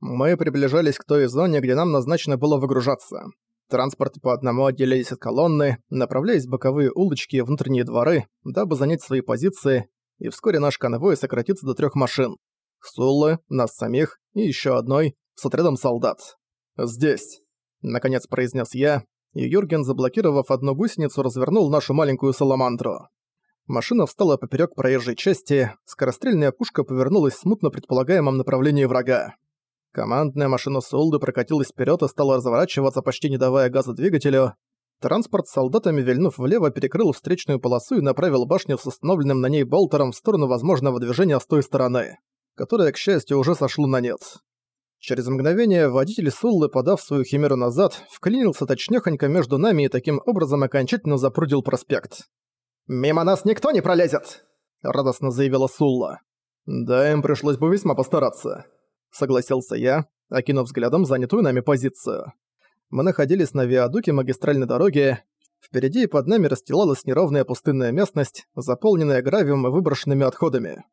Мы приближались к той зоне, где нам назначено было выгружаться. Транспорты по одному отделились от колонны, направляясь в боковые улочки и внутренние дворы, дабы занять свои позиции, и вскоре наш конвой сократится до трех машин. Суллы, нас самих и еще одной с отрядом солдат. «Здесь», — наконец произнес я, и Юрген, заблокировав одну гусеницу, развернул нашу маленькую саламандру. Машина встала поперек проезжей части, скорострельная пушка повернулась в смутно предполагаемом направлении врага. Командная машина Сулды прокатилась вперед и стала разворачиваться, почти не давая газа двигателю. Транспорт с солдатами, вильнув влево, перекрыл встречную полосу и направил башню с установленным на ней болтером в сторону возможного движения с той стороны, которое, к счастью, уже сошло на нет. Через мгновение водитель Суллы, подав свою химеру назад, вклинился точнёхонько между нами и таким образом окончательно запрудил проспект. «Мимо нас никто не пролезет!» – радостно заявила Сулла. «Да, им пришлось бы весьма постараться», – согласился я, окинув взглядом занятую нами позицию. Мы находились на виадуке магистральной дороги. Впереди и под нами расстилалась неровная пустынная местность, заполненная гравием и выброшенными отходами.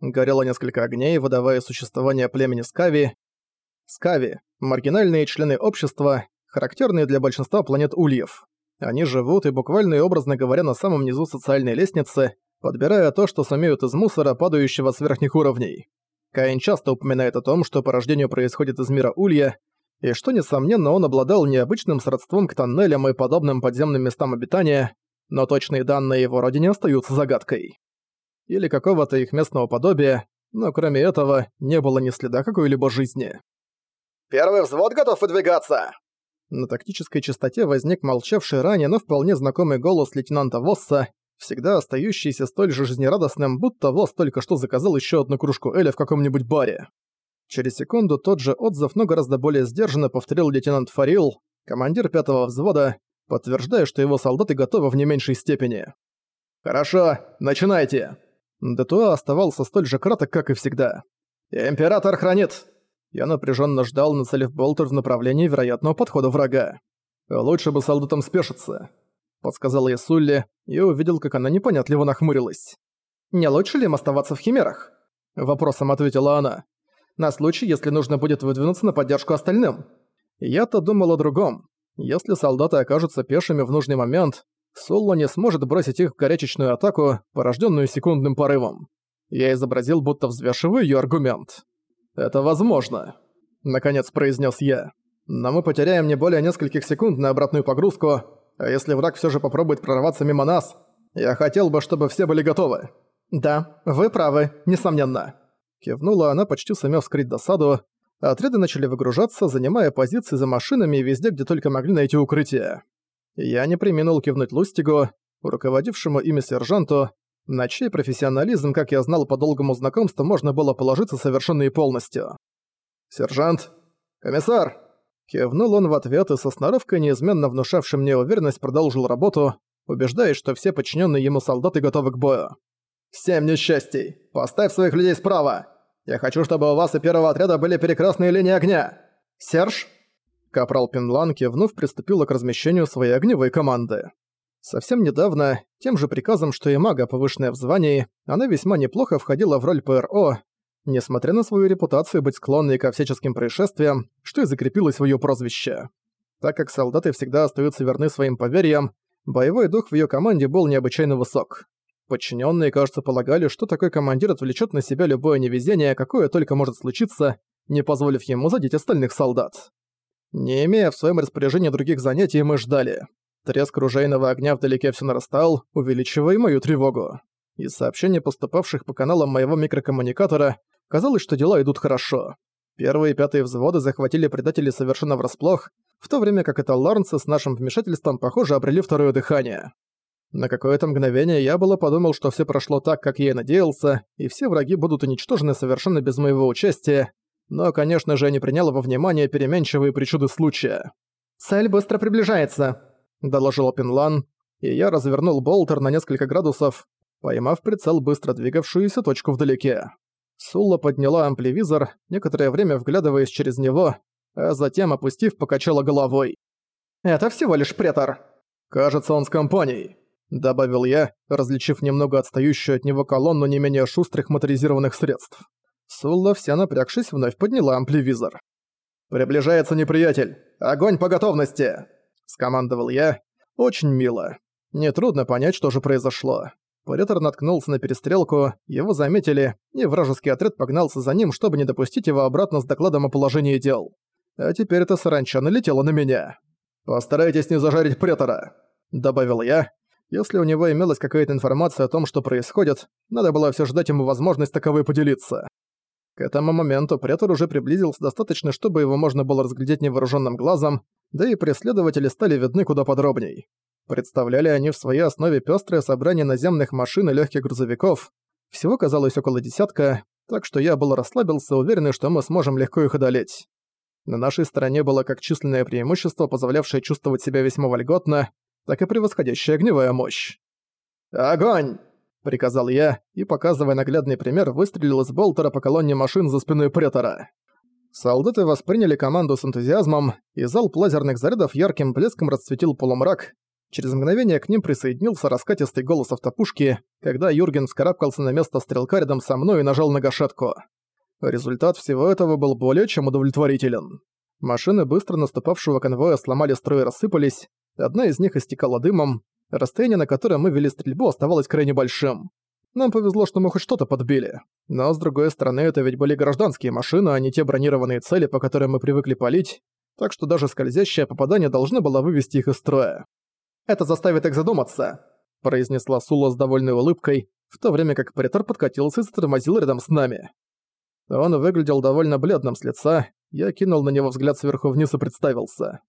Горело несколько огней, выдавая существование племени Скави, Скави – маргинальные члены общества, характерные для большинства планет Ульев. Они живут и буквально и образно говоря на самом низу социальной лестницы, подбирая то, что сумеют из мусора, падающего с верхних уровней. Каин часто упоминает о том, что порождение происходит из мира Улья, и что, несомненно, он обладал необычным сродством к тоннелям и подобным подземным местам обитания, но точные данные его родине остаются загадкой. Или какого-то их местного подобия, но кроме этого не было ни следа какой-либо жизни. «Первый взвод готов выдвигаться!» На тактической частоте возник молчавший ранее, но вполне знакомый голос лейтенанта Восса, всегда остающийся столь же жизнерадостным, будто Восс только что заказал еще одну кружку Эля в каком-нибудь баре. Через секунду тот же отзыв, но гораздо более сдержанно повторил лейтенант Фарил, командир пятого взвода, подтверждая, что его солдаты готовы в не меньшей степени. «Хорошо, начинайте!» Детуа оставался столь же краток, как и всегда. «Император хранит!» Я напряженно ждал, нацелив болтер в направлении вероятного подхода врага. «Лучше бы солдатам спешиться», — подсказала я Сулли, и увидел, как она непонятливо нахмурилась. «Не лучше ли им оставаться в химерах?» — вопросом ответила она. «На случай, если нужно будет выдвинуться на поддержку остальным». Я-то думал о другом. Если солдаты окажутся пешими в нужный момент, Сулла не сможет бросить их в горячечную атаку, порожденную секундным порывом. Я изобразил, будто взвешиваю ее аргумент. «Это возможно», — наконец произнес я. «Но мы потеряем не более нескольких секунд на обратную погрузку, а если враг все же попробует прорваться мимо нас, я хотел бы, чтобы все были готовы». «Да, вы правы, несомненно». Кивнула она, почти сумев скрыть досаду. Отряды начали выгружаться, занимая позиции за машинами и везде, где только могли найти укрытие. Я не преминул кивнуть Лустигу, руководившему ими сержанту, на чей профессионализм, как я знал по долгому знакомству, можно было положиться совершенно и полностью. «Сержант! Комиссар!» Кивнул он в ответ и со сноровкой, неизменно внушавшей мне уверенность, продолжил работу, убеждаясь, что все подчиненные ему солдаты готовы к бою. «Семь несчастий! Поставь своих людей справа! Я хочу, чтобы у вас и первого отряда были перекрестные линии огня! Серж!» Капрал Пинлан кивнув приступила к размещению своей огневой команды. Совсем недавно, тем же приказом, что и мага, повышенная в звании, она весьма неплохо входила в роль ПРО, несмотря на свою репутацию быть склонной ко всяческим происшествиям, что и закрепилось в её прозвище. Так как солдаты всегда остаются верны своим поверьям, боевой дух в её команде был необычайно высок. Подчиненные, кажется, полагали, что такой командир отвлечет на себя любое невезение, какое только может случиться, не позволив ему задеть остальных солдат. Не имея в своем распоряжении других занятий, мы ждали. Треск ружейного огня вдалеке все нарастал, увеличивая мою тревогу. Из сообщений, поступавших по каналам моего микрокоммуникатора, казалось, что дела идут хорошо. Первые пятые взводы захватили предателей совершенно врасплох, в то время как это Ларнцы с нашим вмешательством, похоже, обрели второе дыхание. На какое-то мгновение я было подумал, что все прошло так, как я и надеялся, и все враги будут уничтожены совершенно без моего участия, но, конечно же, я не принял во внимание переменчивые причуды случая. «Цель быстро приближается», доложил Пинлан, и я развернул болтер на несколько градусов, поймав прицел быстро двигавшуюся точку вдалеке. Сулла подняла ампливизор, некоторое время вглядываясь через него, а затем, опустив, покачала головой. «Это всего лишь претор». «Кажется, он с компанией», — добавил я, различив немного отстающую от него колонну не менее шустрых моторизированных средств. Сулла, вся напрягшись, вновь подняла ампливизор. «Приближается неприятель! Огонь по готовности!» — скомандовал я. Очень мило. Нетрудно понять, что же произошло. Претор наткнулся на перестрелку, его заметили, и вражеский отряд погнался за ним, чтобы не допустить его обратно с докладом о положении дел. А теперь эта саранча налетела на меня. «Постарайтесь не зажарить претора», — добавил я. Если у него имелась какая-то информация о том, что происходит, надо было все ждать ему возможность таковой поделиться. К этому моменту претор уже приблизился достаточно, чтобы его можно было разглядеть невооруженным глазом, да и преследователи стали видны куда подробней. Представляли они в своей основе пёстрое собрание наземных машин и легких грузовиков. Всего казалось около десятка, так что я был расслабился, уверенный, что мы сможем легко их одолеть. На нашей стороне было как численное преимущество, позволявшее чувствовать себя весьма вольготно, так и превосходящая огневая мощь. «Огонь!» — приказал я, и, показывая наглядный пример, выстрелил из болтера по колонне машин за спиной претора. Солдаты восприняли команду с энтузиазмом, и залп лазерных зарядов ярким блеском расцветил полумрак, Через мгновение к ним присоединился раскатистый голос автопушки, когда Юрген вскарабкался на место стрелка рядом со мной и нажал на гашетку. Результат всего этого был более чем удовлетворителен. Машины быстро наступавшего конвоя сломали строй и рассыпались, одна из них истекала дымом, расстояние, на которое мы вели стрельбу, оставалось крайне большим. Нам повезло, что мы хоть что-то подбили. Но, с другой стороны, это ведь были гражданские машины, а не те бронированные цели, по которым мы привыкли палить, так что даже скользящее попадание должно было вывести их из строя. Это заставит их задуматься», — произнесла Сула с довольной улыбкой, в то время как претор подкатился и затормозил рядом с нами. Он выглядел довольно бледным с лица, я кинул на него взгляд сверху вниз и представился.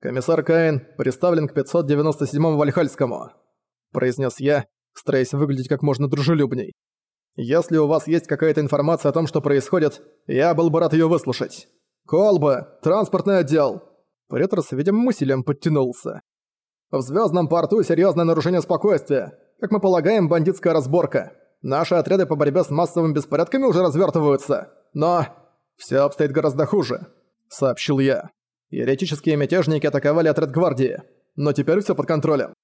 «Комиссар Каин представлен к 597-му Вальхальскому», — произнес я, стараясь выглядеть как можно дружелюбней. «Если у вас есть какая-то информация о том, что происходит, я был бы рад её выслушать. Колба, транспортный отдел!» Претор с видимым усилием подтянулся. В звездном порту серьезное нарушение спокойствия. Как мы полагаем, бандитская разборка. Наши отряды по борьбе с массовыми беспорядками уже развертываются. Но все обстоит гораздо хуже, сообщил я. Еретические мятежники атаковали отряд гвардии, но теперь все под контролем.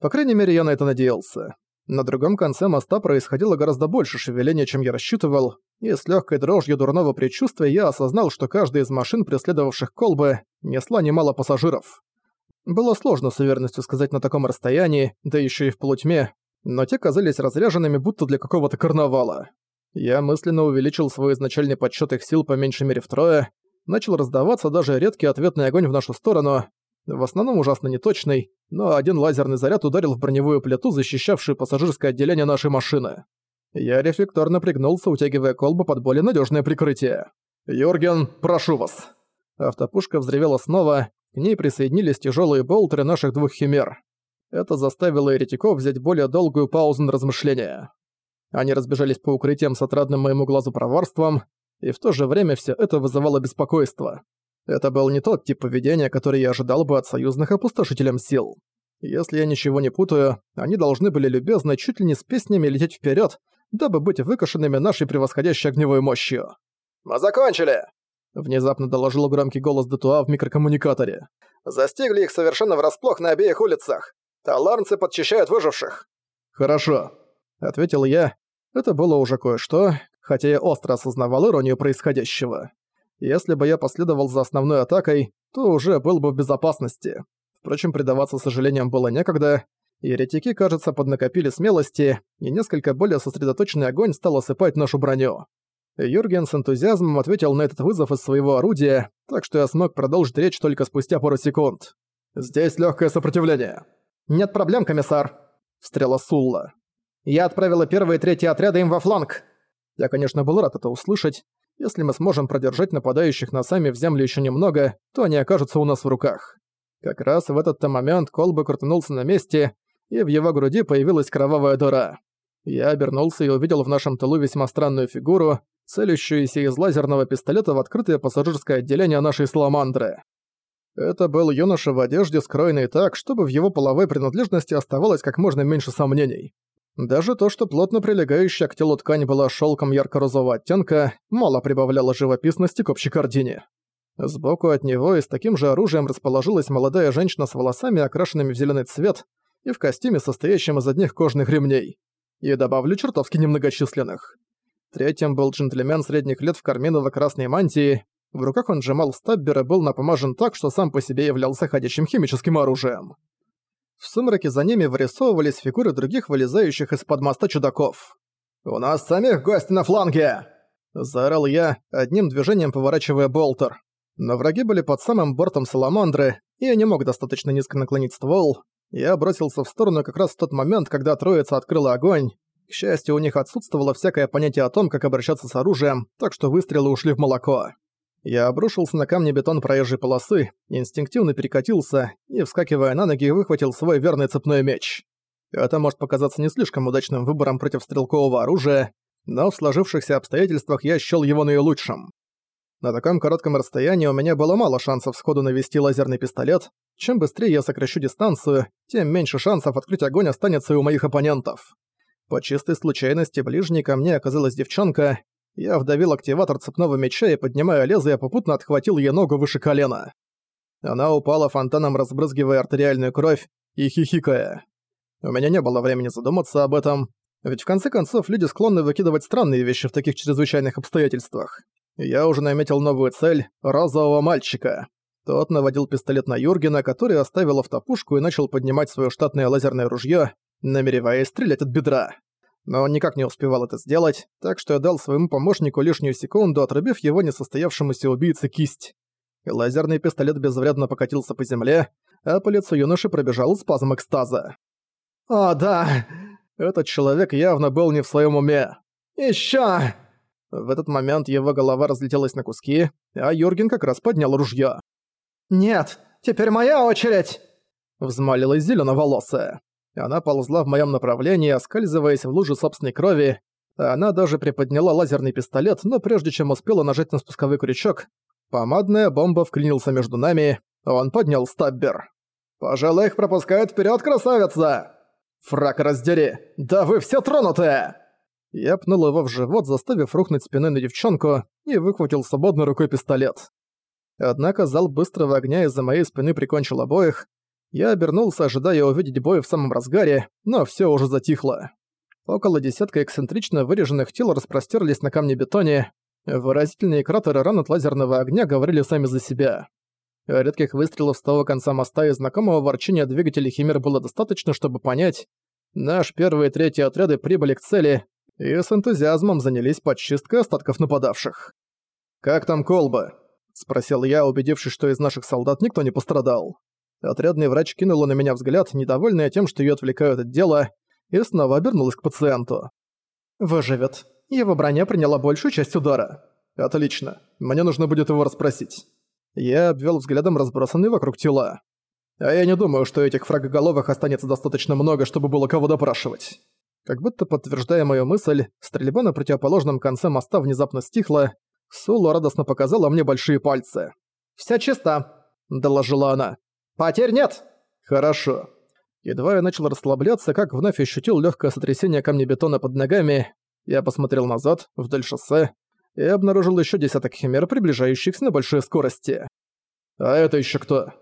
По крайней мере, я на это надеялся. На другом конце моста происходило гораздо больше шевеления, чем я рассчитывал, и с легкой дрожью дурного предчувствия я осознал, что каждая из машин, преследовавших колбы, несла немало пассажиров. Было сложно с уверенностью сказать на таком расстоянии, да еще и в полутьме, но те казались разряженными будто для какого-то карнавала. Я мысленно увеличил свой изначальный подсчет их сил по меньшей мере втрое, начал раздаваться даже редкий ответный огонь в нашу сторону, в основном ужасно неточный, но один лазерный заряд ударил в броневую плиту, защищавшую пассажирское отделение нашей машины. Я рефлекторно пригнулся, утягивая колбу под более надежное прикрытие. «Юрген, прошу вас!» Автопушка взревела снова, к ней присоединились тяжелые болтеры наших двух химер. Это заставило еретиков взять более долгую паузу на размышления. Они разбежались по укрытиям с отрадным моему глазу проворством, и в то же время все это вызывало беспокойство. Это был не тот тип поведения, который я ожидал бы от союзных опустошителям сил. Если я ничего не путаю, они должны были любезно чуть ли не с песнями лететь вперед, дабы быть выкашенными нашей превосходящей огневой мощью. «Мы закончили!» Внезапно доложил громкий голос Детуа в микрокоммуникаторе. «Застигли их совершенно врасплох на обеих улицах. Таларнцы подчищают выживших». «Хорошо», — ответил я. Это было уже кое-что, хотя я остро осознавал иронию происходящего. Если бы я последовал за основной атакой, то уже был бы в безопасности. Впрочем, предаваться сожалениям было некогда. Еретики, кажется, поднакопили смелости, и несколько более сосредоточенный огонь стал осыпать нашу броню. Юрген с энтузиазмом ответил на этот вызов из своего орудия, так что я смог продолжить речь только спустя пару секунд. «Здесь легкое сопротивление». «Нет проблем, комиссар», — встряла Сулла. «Я отправила первые и третьи отряды им во фланг». Я, конечно, был рад это услышать. Если мы сможем продержать нападающих на сами в землю еще немного, то они окажутся у нас в руках. Как раз в этот-то момент Колбы крутанулся на месте, и в его груди появилась кровавая дыра. Я обернулся и увидел в нашем тылу весьма странную фигуру, целящуюся из лазерного пистолета в открытое пассажирское отделение нашей Саламандры. Это был юноша в одежде, скроенный так, чтобы в его половой принадлежности оставалось как можно меньше сомнений. Даже то, что плотно прилегающая к телу ткань была шелком ярко-розового оттенка, мало прибавляло живописности к общей картине. Сбоку от него и с таким же оружием расположилась молодая женщина с волосами, окрашенными в зеленый цвет, и в костюме, состоящем из одних кожных ремней. И добавлю чертовски немногочисленных. Третьим был джентльмен средних лет в карминово-красной мантии. В руках он сжимал стаббер и был напомажен так, что сам по себе являлся ходячим химическим оружием. В сумраке за ними вырисовывались фигуры других вылезающих из-под моста чудаков. «У нас самих гости на фланге!» Заорал я, одним движением поворачивая болтер. Но враги были под самым бортом Саламандры, и я не мог достаточно низко наклонить ствол. Я бросился в сторону как раз в тот момент, когда троица открыла огонь. К счастью, у них отсутствовало всякое понятие о том, как обращаться с оружием, так что выстрелы ушли в молоко. Я обрушился на камни бетон проезжей полосы, инстинктивно перекатился и, вскакивая на ноги, выхватил свой верный цепной меч. Это может показаться не слишком удачным выбором против стрелкового оружия, но в сложившихся обстоятельствах я счёл его наилучшим. На таком коротком расстоянии у меня было мало шансов сходу навести лазерный пистолет. Чем быстрее я сокращу дистанцию, тем меньше шансов открыть огонь останется и у моих оппонентов. По чистой случайности ближней ко мне оказалась девчонка. Я вдавил активатор цепного меча и, поднимая лезвие, попутно отхватил ей ногу выше колена. Она упала фонтаном, разбрызгивая артериальную кровь и хихикая. У меня не было времени задуматься об этом, ведь в конце концов люди склонны выкидывать странные вещи в таких чрезвычайных обстоятельствах. Я уже наметил новую цель — розового мальчика. Тот наводил пистолет на Юргена, который оставил автопушку и начал поднимать свое штатное лазерное ружье, намереваясь стрелять от бедра. Но он никак не успевал это сделать, так что я дал своему помощнику лишнюю секунду, отрубив его несостоявшемуся убийце кисть. Лазерный пистолет безвредно покатился по земле, а по лицу юноши пробежал спазм экстаза. «О, да!» Этот человек явно был не в своем уме. «Ещё!» В этот момент его голова разлетелась на куски, а Юрген как раз поднял ружье. «Нет, теперь моя очередь!» Взмолилась зеленоволосая. Она ползла в моем направлении, оскальзываясь в луже собственной крови. Она даже приподняла лазерный пистолет, но прежде чем успела нажать на спусковой крючок, помадная бомба вклинился между нами, он поднял стаббер. «Пожалуй, их пропускают вперед, красавица!» «Фрак раздери! Да вы все тронутые!» Я пнул его в живот, заставив рухнуть спиной на девчонку, и выхватил свободной рукой пистолет. Однако зал быстрого огня из-за моей спины прикончил обоих. Я обернулся, ожидая увидеть бой в самом разгаре, но все уже затихло. Около десятка эксцентрично выреженных тел распростерлись на камне-бетоне. Выразительные кратеры ран от лазерного огня говорили сами за себя. Редких выстрелов с того конца моста и знакомого ворчания двигателей Химер было достаточно, чтобы понять, наш первый и третий отряды прибыли к цели и с энтузиазмом занялись подчисткой остатков нападавших. «Как там колба?» – спросил я, убедившись, что из наших солдат никто не пострадал. Отрядный врач кинула на меня взгляд, недовольная тем, что ее отвлекают от дела, и снова обернулась к пациенту. «Выживет. Его броня приняла большую часть удара». «Отлично. Мне нужно будет его расспросить». Я обвел взглядом разбросанные вокруг тела. А я не думаю, что этих фрагоголовых останется достаточно много, чтобы было кого допрашивать. Как будто подтверждая мою мысль, стрельба на противоположном конце моста внезапно стихла. Сулу радостно показала мне большие пальцы. «Вся чиста», — доложила она. «Потерь нет!» «Хорошо». Едва я начал расслабляться, как вновь ощутил легкое сотрясение камнебетона под ногами. Я посмотрел назад, вдоль шоссе, и обнаружил еще десяток химер, приближающихся на большой скорости. «А это еще кто?»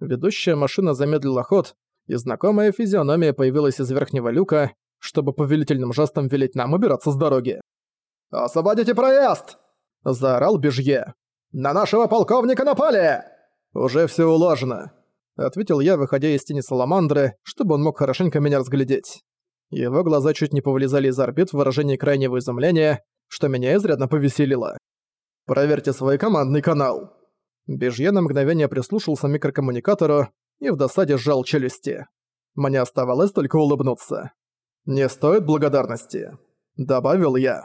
Ведущая машина замедлила ход, и знакомая физиономия появилась из верхнего люка, чтобы повелительным жестом велеть нам убираться с дороги. «Освободите проезд!» – заорал Бежье. «На нашего полковника напали!» «Уже все уложено», – ответил я, выходя из тени Саламандры, чтобы он мог хорошенько меня разглядеть. Его глаза чуть не повылезали из орбит в выражении крайнего изумления, что меня изрядно повеселило. «Проверьте свой командный канал». Бежье на мгновение прислушался микрокоммуникатору и в досаде сжал челюсти. Мне оставалось только улыбнуться. «Не стоит благодарности», — добавил я.